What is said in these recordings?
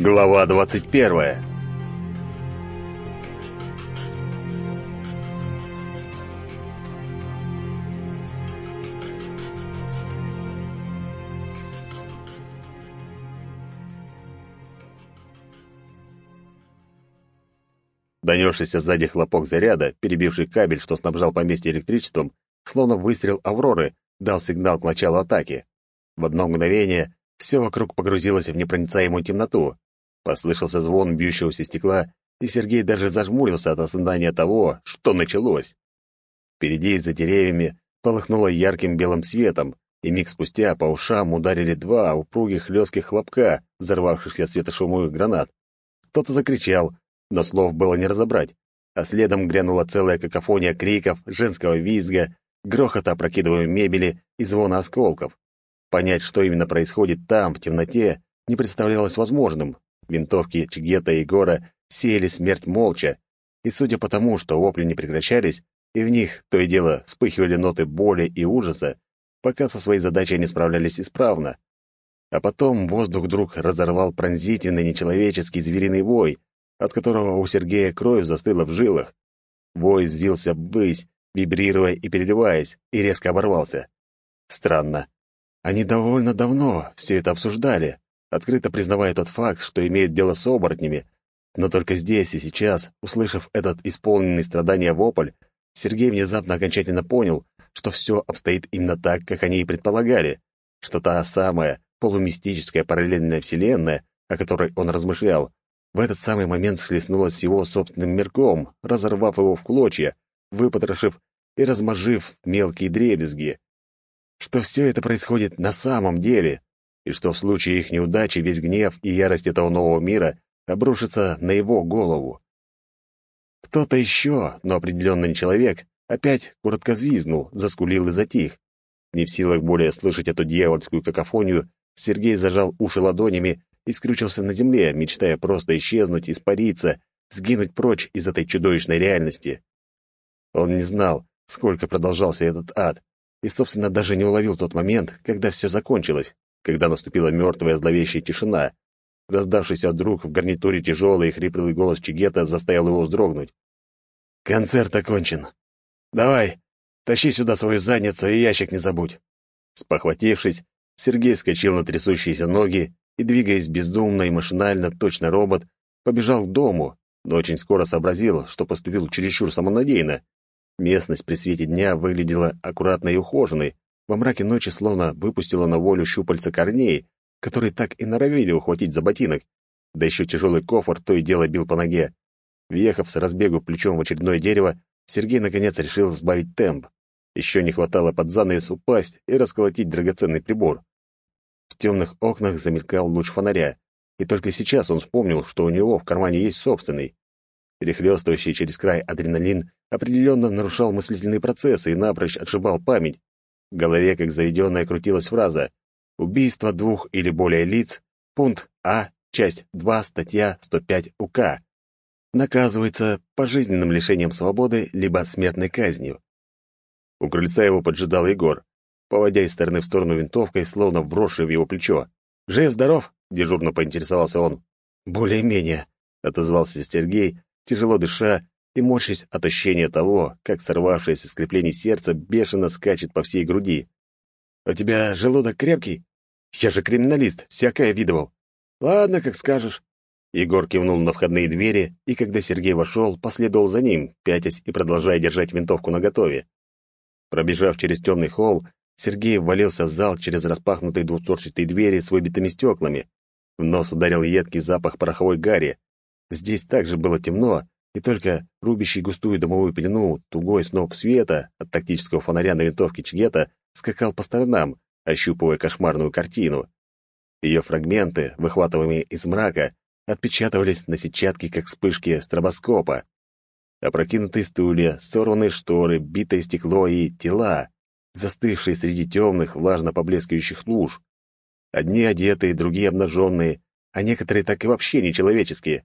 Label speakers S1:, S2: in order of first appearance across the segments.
S1: Глава двадцать первая Донесшийся сзади хлопок заряда, перебивший кабель, что снабжал поместье электричеством, словно выстрел «Авроры», дал сигнал к началу атаки. В одно мгновение все вокруг погрузилось в непроницаемую темноту. Послышался звон бьющегося стекла, и Сергей даже зажмурился от осознания того, что началось. Впереди, за деревьями, полыхнуло ярким белым светом, и миг спустя по ушам ударили два упругих лёгких хлопка, взорвавшихся светошумовых гранат. Кто-то закричал, но слов было не разобрать, а следом грянула целая какофония криков, женского визга, грохота опрокидываемой мебели и звона осколков. Понять, что именно происходит там, в темноте, не представлялось возможным. Винтовки Чигета и Егора сеяли смерть молча, и судя по тому, что вопли не прекращались, и в них то и дело вспыхивали ноты боли и ужаса, пока со своей задачей не справлялись исправно. А потом воздух вдруг разорвал пронзительный нечеловеческий звериный вой, от которого у Сергея кровь застыла в жилах. Вой взвился ввысь, вибрируя и переливаясь, и резко оборвался. Странно. Они довольно давно все это обсуждали, открыто признавая тот факт, что имеют дело с оборотнями. Но только здесь и сейчас, услышав этот исполненный страдания вопль, Сергей внезапно окончательно понял, что все обстоит именно так, как они и предполагали, что та самая полумистическая параллельная вселенная, о которой он размышлял, в этот самый момент схлестнулась с его собственным мирком, разорвав его в клочья, выпотрошив и размажив мелкие дребезги. Что все это происходит на самом деле, и что в случае их неудачи весь гнев и ярость этого нового мира обрушится на его голову. Кто-то еще, но определенно не человек, опять коротко звизнул, заскулил и затих. Не в силах более слышать эту дьявольскую какофонию, Сергей зажал уши ладонями и скрючился на земле, мечтая просто исчезнуть, испариться, сгинуть прочь из этой чудовищной реальности. Он не знал, сколько продолжался этот ад, и, собственно, даже не уловил тот момент, когда все закончилось, когда наступила мертвая зловещая тишина. Раздавшийся вдруг в гарнитуре тяжелый и хриплый голос Чигета заставил его вздрогнуть. «Концерт окончен. Давай, тащи сюда свою задницу и ящик не забудь». Спохватившись, Сергей вскочил на трясущиеся ноги и, двигаясь бездумно и машинально, точно робот, побежал к дому, но очень скоро сообразил, что поступил чересчур самонадеянно. Местность при свете дня выглядела аккуратной и ухоженной, во мраке ночи словно выпустила на волю щупальца корней, которые так и норовили ухватить за ботинок. Да еще тяжелый кофр то и дело бил по ноге. Въехав с разбегу плечом в очередное дерево, Сергей наконец решил сбавить темп. Еще не хватало под занавес упасть и расколотить драгоценный прибор. В темных окнах замелькал луч фонаря, и только сейчас он вспомнил, что у него в кармане есть собственный. Перехлёстывающий через край адреналин определенно нарушал мыслительные процессы и напрочь отшибал память. В голове, как заведенная, крутилась фраза «Убийство двух или более лиц, пункт А, часть 2, статья 105 УК. Наказывается пожизненным лишением свободы либо смертной казнью». У крыльца его поджидал Егор, поводя из стороны в сторону винтовкой, словно вросший в его плечо. «Жив-здоров?» — дежурно поинтересовался он. «Более-менее», — отозвался Сергей, тяжело дыша и морщась от ощущения того, как сорвавшееся с креплений сердца бешено скачет по всей груди. «У тебя желудок крепкий? Я же криминалист, всякое видывал». «Ладно, как скажешь». Егор кивнул на входные двери, и когда Сергей вошел, последовал за ним, пятясь и продолжая держать винтовку наготове. Пробежав через темный холл, Сергей ввалился в зал через распахнутые двустворчатые двери с выбитыми стеклами. В нос ударил едкий запах пороховой гари. Здесь также было темно, и только рубящий густую домовую пелену тугой сноп света от тактического фонаря на винтовке Чгета скакал по сторонам, ощупывая кошмарную картину. Ее фрагменты, выхватываемые из мрака, отпечатывались на сетчатке, как вспышки стробоскопа. Опрокинутые стулья, сорванные шторы, битое стекло и тела застывшие среди темных, влажно поблескивающих луж. Одни одетые, другие обнаженные, а некоторые так и вообще нечеловеческие.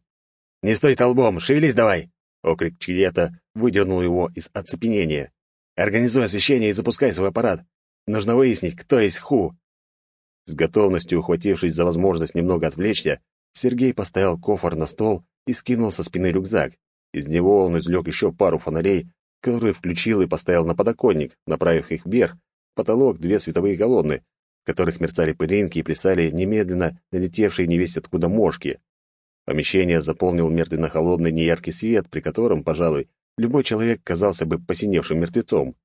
S1: «Не стой толбом, шевелись давай!» Окрик Чиета выдернул его из оцепенения. «Организуй освещение и запускай свой аппарат. Нужно выяснить, кто есть Ху». С готовностью ухватившись за возможность немного отвлечься, Сергей поставил кофр на стол и скинул со спины рюкзак. Из него он извлек еще пару фонарей, которые включил и поставил на подоконник, направив их вверх, в потолок две световые колонны, в которых мерцали пылинки и плясали немедленно налетевшие невесть откуда мошки. Помещение заполнил мертвенно-холодный неяркий свет, при котором, пожалуй, любой человек казался бы посиневшим мертвецом.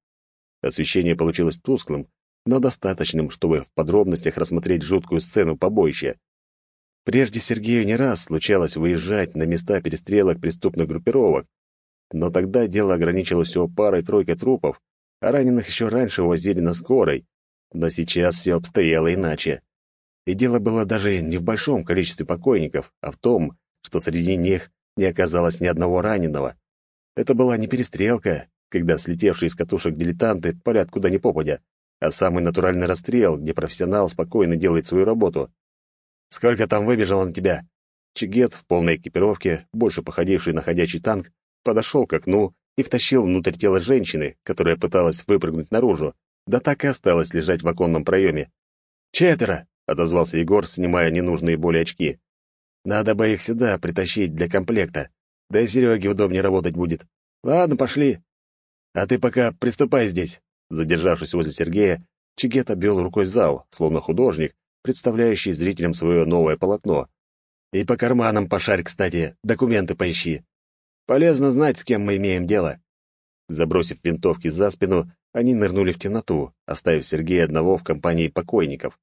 S1: Освещение получилось тусклым, но достаточным, чтобы в подробностях рассмотреть жуткую сцену побоища. Прежде Сергею не раз случалось выезжать на места перестрелок преступных группировок, но тогда дело ограничилось всего парой-тройкой трупов, а раненых еще раньше увозили на скорой. Но сейчас все обстояло иначе. И дело было даже не в большом количестве покойников, а в том, что среди них не оказалось ни одного раненого. Это была не перестрелка, когда слетевшие из катушек дилетанты палят куда ни попадя, а самый натуральный расстрел, где профессионал спокойно делает свою работу. «Сколько там выбежало на тебя?» Чигет в полной экипировке, больше походивший на ходячий танк, подошел к окну и втащил внутрь тела женщины, которая пыталась выпрыгнуть наружу, да так и осталась лежать в оконном проеме. «Четверо!» — отозвался Егор, снимая ненужные боли очки. «Надо бы их сюда притащить для комплекта. Да и Сереге удобнее работать будет. Ладно, пошли. А ты пока приступай здесь». Задержавшись возле Сергея, Чигет обвел рукой зал, словно художник, представляющий зрителям свое новое полотно. «И по карманам пошарь, кстати, документы поищи. Полезно знать, с кем мы имеем дело». Забросив винтовки за спину, они нырнули в темноту, оставив Сергея одного в компании покойников.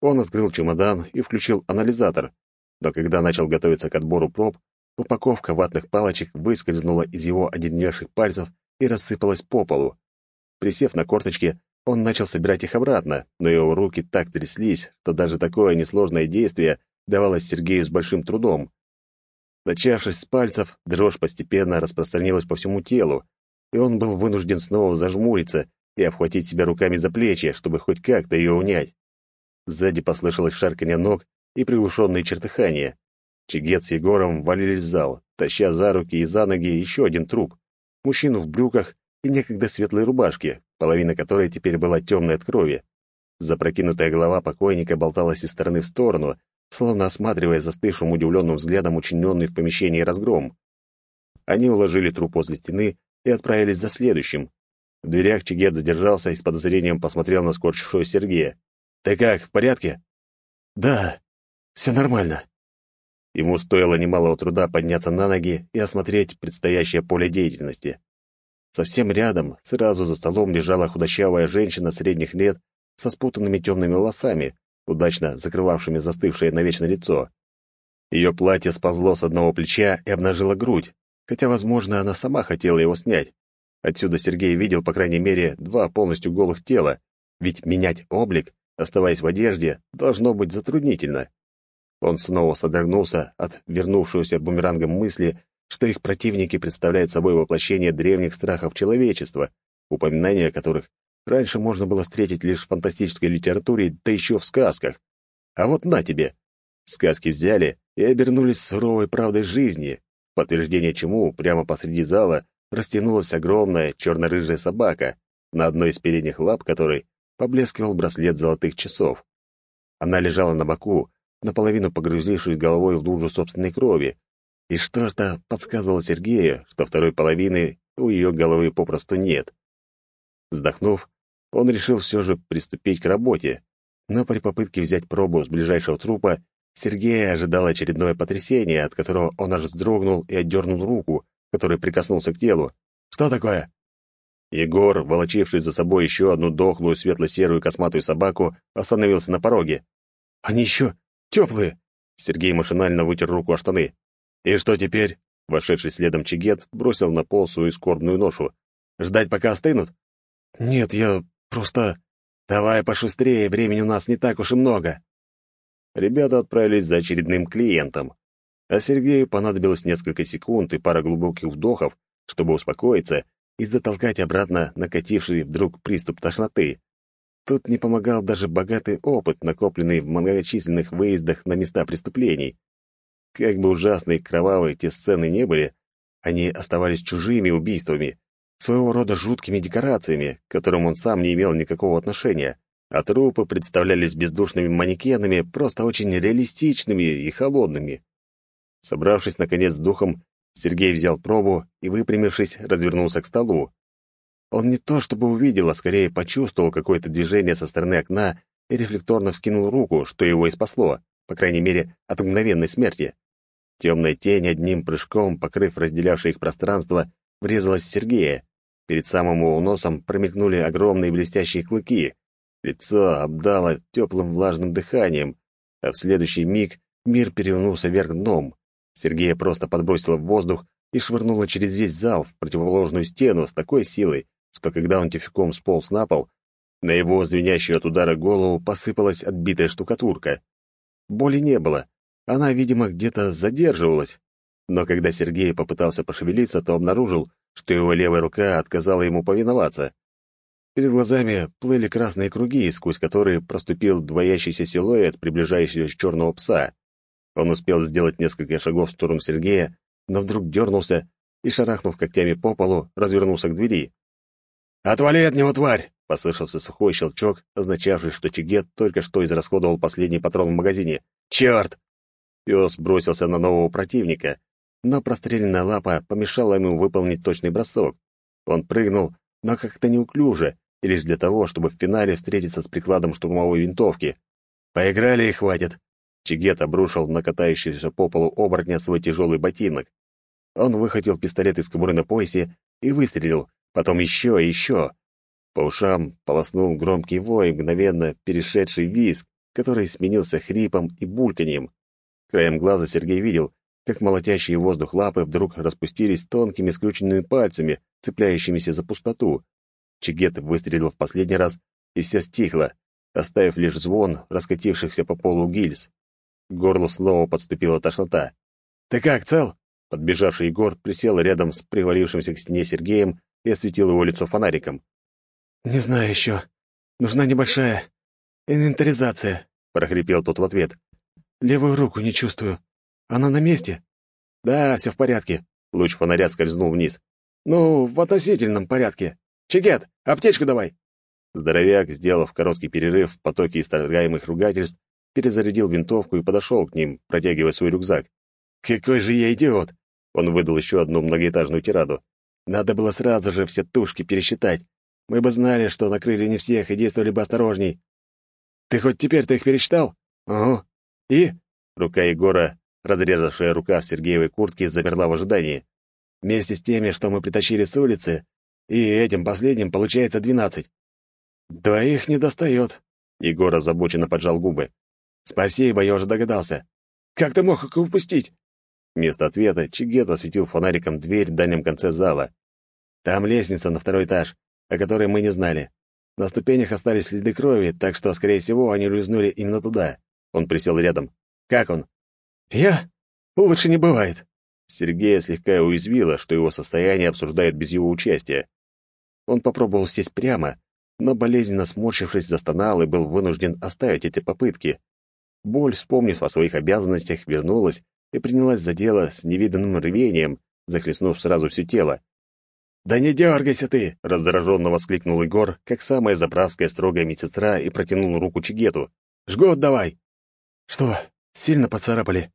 S1: Он открыл чемодан и включил анализатор, но когда начал готовиться к отбору проб, упаковка ватных палочек выскользнула из его одеревших пальцев и рассыпалась по полу. Присев на корточки, он начал собирать их обратно, но его руки так тряслись, что даже такое несложное действие давалось Сергею с большим трудом. Начавшись с пальцев, дрожь постепенно распространилась по всему телу, и он был вынужден снова зажмуриться и обхватить себя руками за плечи, чтобы хоть как-то ее унять. Сзади послышалось шарканье ног и приглушенные чертыхания. Чигет с Егором валились в зал, таща за руки и за ноги еще один труп. Мужчину в брюках и некогда светлой рубашке, половина которой теперь была темной от крови. Запрокинутая голова покойника болталась из стороны в сторону, словно осматривая застывшим удивленным взглядом учиненный в помещении разгром. Они уложили труп возле стены и отправились за следующим. В дверях Чигет задержался и с подозрением посмотрел на скорчившего Сергея. «Ты как, в порядке?» «Да, все нормально». Ему стоило немалого труда подняться на ноги и осмотреть предстоящее поле деятельности. Совсем рядом, сразу за столом, лежала худощавая женщина средних лет со спутанными темными волосами, удачно закрывавшими застывшее навечно лицо. Ее платье сползло с одного плеча и обнажило грудь, хотя, возможно, она сама хотела его снять. Отсюда Сергей видел, по крайней мере, два полностью голых тела, ведь менять облик, оставаясь в одежде, должно быть затруднительно. Он снова содрогнулся от вернувшегося бумерангом мысли, что их противники представляют собой воплощение древних страхов человечества, упоминания которых раньше можно было встретить лишь в фантастической литературе, да еще в сказках. А вот на тебе! Сказки взяли и обернулись суровой правдой жизни, подтверждение чему прямо посреди зала растянулась огромная черно-рыжая собака, на одной из передних лап которой поблескивал браслет золотых часов. Она лежала на боку, наполовину погрузившись головой в лужу собственной крови, и что-то подсказывало Сергею, что второй половины у ее головы попросту нет. Вздохнув, он решил все же приступить к работе, но при попытке взять пробу с ближайшего трупа Сергея ожидало очередное потрясение, от которого он аж вздрогнул и отдернул руку, который прикоснулся к телу. «Что такое?» Егор, волочивший за собой еще одну дохлую светло-серую косматую собаку, остановился на пороге. «Они еще теплые!» Сергей машинально вытер руку о штаны. «И что теперь?» Вошедший следом Чигет бросил на пол свою скорбную ношу. «Ждать, пока остынут?» «Нет, я просто...» «Давай пошустрее, времени у нас не так уж и много». Ребята отправились за очередным клиентом. А Сергею понадобилось несколько секунд и пара глубоких вдохов, чтобы успокоиться и затолкать обратно накативший вдруг приступ тошноты. Тут не помогал даже богатый опыт, накопленный в многочисленных выездах на места преступлений. Как бы ужасны и кровавые те сцены не были, они оставались чужими убийствами, своего рода жуткими декорациями, к которым он сам не имел никакого отношения. а трупы представлялись бездушными манекенами, просто очень реалистичными и холодными. Собравшись, наконец, с духом, Сергей взял пробу и, выпрямившись, развернулся к столу. Он не то чтобы увидел, а скорее почувствовал какое-то движение со стороны окна и рефлекторно вскинул руку, что его и спасло, по крайней мере, от мгновенной смерти. Темная тень одним прыжком, покрыв разделявшее их пространство, врезалась в Сергея. Перед самым его носом промелькнули огромные блестящие клыки. Лицо обдало теплым влажным дыханием, а в следующий миг мир перевернулся вверх дном. Сергея просто подбросило в воздух и швырнуло через весь зал в противоположную стену с такой силой, что когда он тюфяком сполз на пол, на его звенящую от удара голову посыпалась отбитая штукатурка. Боли не было, она, видимо, где-то задерживалась. Но когда Сергей попытался пошевелиться, то обнаружил, что его левая рука отказала ему повиноваться. Перед глазами плыли красные круги, сквозь которые проступил двоящийся силуэт приближающегося черного пса. Он успел сделать несколько шагов в сторону Сергея, но вдруг дернулся и, шарахнув когтями по полу, развернулся к двери. «Отвали от него, тварь!» — послышался сухой щелчок, означавший, что Чигет только что израсходовал последний патрон в магазине. «Черт!» Пес бросился на нового противника, но простреленная лапа помешала ему выполнить точный бросок. Он прыгнул, но как-то неуклюже, лишь для того, чтобы в финале встретиться с прикладом штурмовой винтовки. «Поиграли и хватит!» Чигет обрушил на катающуюся по полу оборотня свой тяжелый ботинок. Он выхватил пистолет из кобуры на поясе и выстрелил, потом еще и еще. По ушам полоснул громкий вой, мгновенно перешедший визг, который сменился хрипом и бульканьем. Краем глаза Сергей видел, как молотящие воздух лапы вдруг распустились тонкими скрюченными пальцами, цепляющимися за пустоту. Чигет выстрелил в последний раз, и все стихло, оставив лишь звон раскатившихся по полу гильз. К горлу снова подступила тошнота. «Ты как, цел?» Подбежавший Егор присел рядом с привалившимся к стене Сергеем и осветил его лицо фонариком.
S2: «Не знаю еще. Нужна небольшая инвентаризация», — прохрипел тот в ответ. «Левую руку не чувствую. Она на месте?»
S1: «Да, все в порядке». Луч фонаря скользнул вниз.
S2: «Ну, в относительном порядке. Чигет, аптечку давай!»
S1: Здоровяк, сделав короткий перерыв в потоке исторгаемых ругательств, перезарядил винтовку и подошел к ним, протягивая свой рюкзак. «Какой же я идиот!» Он выдал еще одну многоэтажную тираду. «Надо было сразу же все тушки пересчитать. Мы бы знали, что накрыли не всех и действовали бы осторожней. Ты хоть теперь-то их пересчитал? Ага. И?» Рука Егора, разрезавшая рука в Сергеевой куртке, замерла в ожидании. «Вместе с теми, что мы притащили с улицы, и этим последним получается двенадцать». «Двоих не достает», — Егор озабоченно поджал губы. «Спасибо, я уже догадался. Как ты мог их упустить?» Вместо ответа Чигет осветил фонариком дверь в дальнем конце зала. «Там лестница на второй этаж, о которой мы не знали. На ступенях остались следы крови, так что, скорее всего, они лизнули именно туда». Он присел рядом. «Как он?» «Я? Лучше не бывает». Сергея слегка уязвило, что его состояние обсуждают без его участия. Он попробовал сесть прямо, но болезненно сморщившись, застонал и был вынужден оставить эти попытки. Боль, вспомнив о своих обязанностях, вернулась и принялась за дело с невиданным рвением, захлестнув сразу все тело. «Да не дергайся ты!» — раздраженно воскликнул Егор, как самая заправская строгая медсестра, и протянул руку Чигету. «Жгут давай!» «Что, сильно поцарапали?»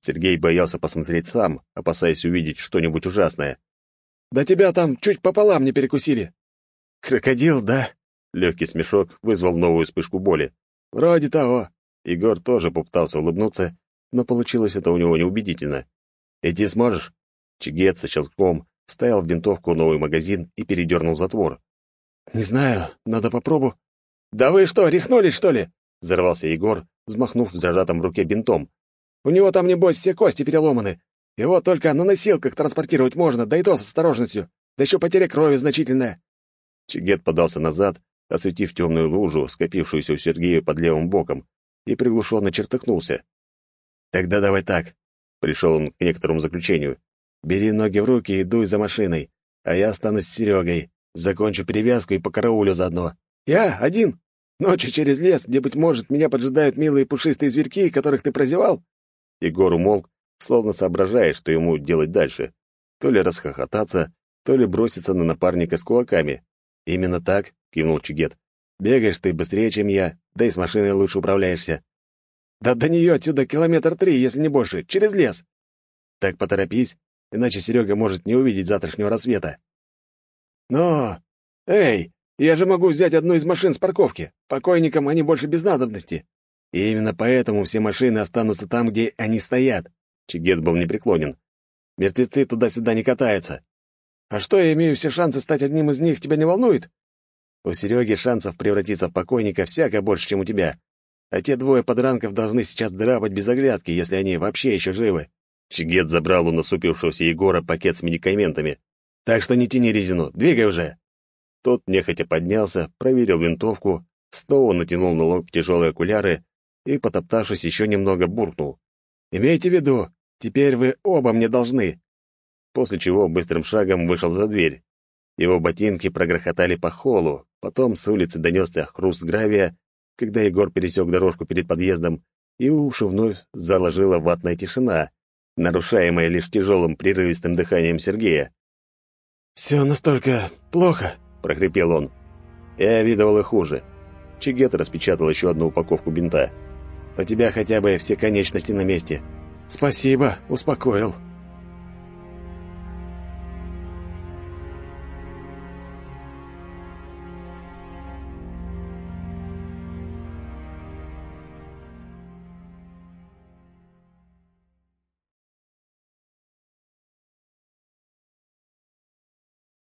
S1: Сергей боялся посмотреть сам, опасаясь увидеть что-нибудь ужасное. «Да тебя там чуть пополам не перекусили!» «Крокодил, да?» Легкий смешок вызвал новую вспышку боли. «Вроде того». Егор тоже попытался улыбнуться, но получилось это у него неубедительно. «Идти сможешь?» Чигет со щелком вставил в винтовку новый магазин и передернул затвор. «Не знаю, надо попробовать». «Да вы что, рехнулись, что ли?» — взорвался Егор, взмахнув в зажатом в руке бинтом. «У него там, небось, все кости переломаны. Его только на носилках транспортировать можно, да и то с осторожностью. Да еще потеря крови значительная». Чигет подался назад, осветив темную лужу, скопившуюся у Сергея под левым боком, и приглушенно чертыхнулся. «Тогда давай так», — пришел он к некоторому заключению. «Бери ноги в руки и дуй за машиной, а я останусь с Серегой. Закончу перевязку и покараулю заодно. Я один. Ночью через лес, где, быть может, меня поджидают милые пушистые зверьки, которых ты прозевал?» Егор умолк, словно соображая, что ему делать дальше. То ли расхохотаться, то ли броситься на напарника с кулаками. «Именно так», — кивнул Чигет. Бегаешь ты быстрее, чем я, да и с машиной лучше управляешься.
S2: Да до нее отсюда километр три, если не больше, через лес.
S1: Так поторопись, иначе Серега может не увидеть завтрашнего рассвета.
S2: Но... Эй, я же могу взять одну из машин с парковки. Покойникам они больше без надобности.
S1: И именно поэтому все машины останутся там, где они стоят. Чигет был непреклонен. Мертвецы туда-сюда не катаются.
S2: А что, я имею все шансы стать одним из них, тебя не волнует?
S1: У Сереги шансов превратиться в покойника всяко больше, чем у тебя. А те двое подранков должны сейчас драпать без оглядки, если они вообще еще живы. Чигет забрал у насупившегося Егора пакет с медикаментами. Так что не тяни резину, двигай уже. Тот нехотя поднялся, проверил винтовку, снова натянул на лоб тяжелые окуляры и, потоптавшись еще немного, буркнул. «Имейте в виду, теперь вы оба мне должны!» После чего быстрым шагом вышел за дверь. Его ботинки прогрохотали по холу, потом с улицы донесся хруст гравия, когда Егор пересек дорожку перед подъездом, и уши вновь заложила ватная тишина, нарушаемая лишь тяжелым прерывистым дыханием Сергея.
S2: «Все настолько плохо», —
S1: прохрипел он. Я видывал и хуже. Чигет распечатал еще одну упаковку бинта. У тебя хотя бы все конечности на месте.
S2: Спасибо, успокоил.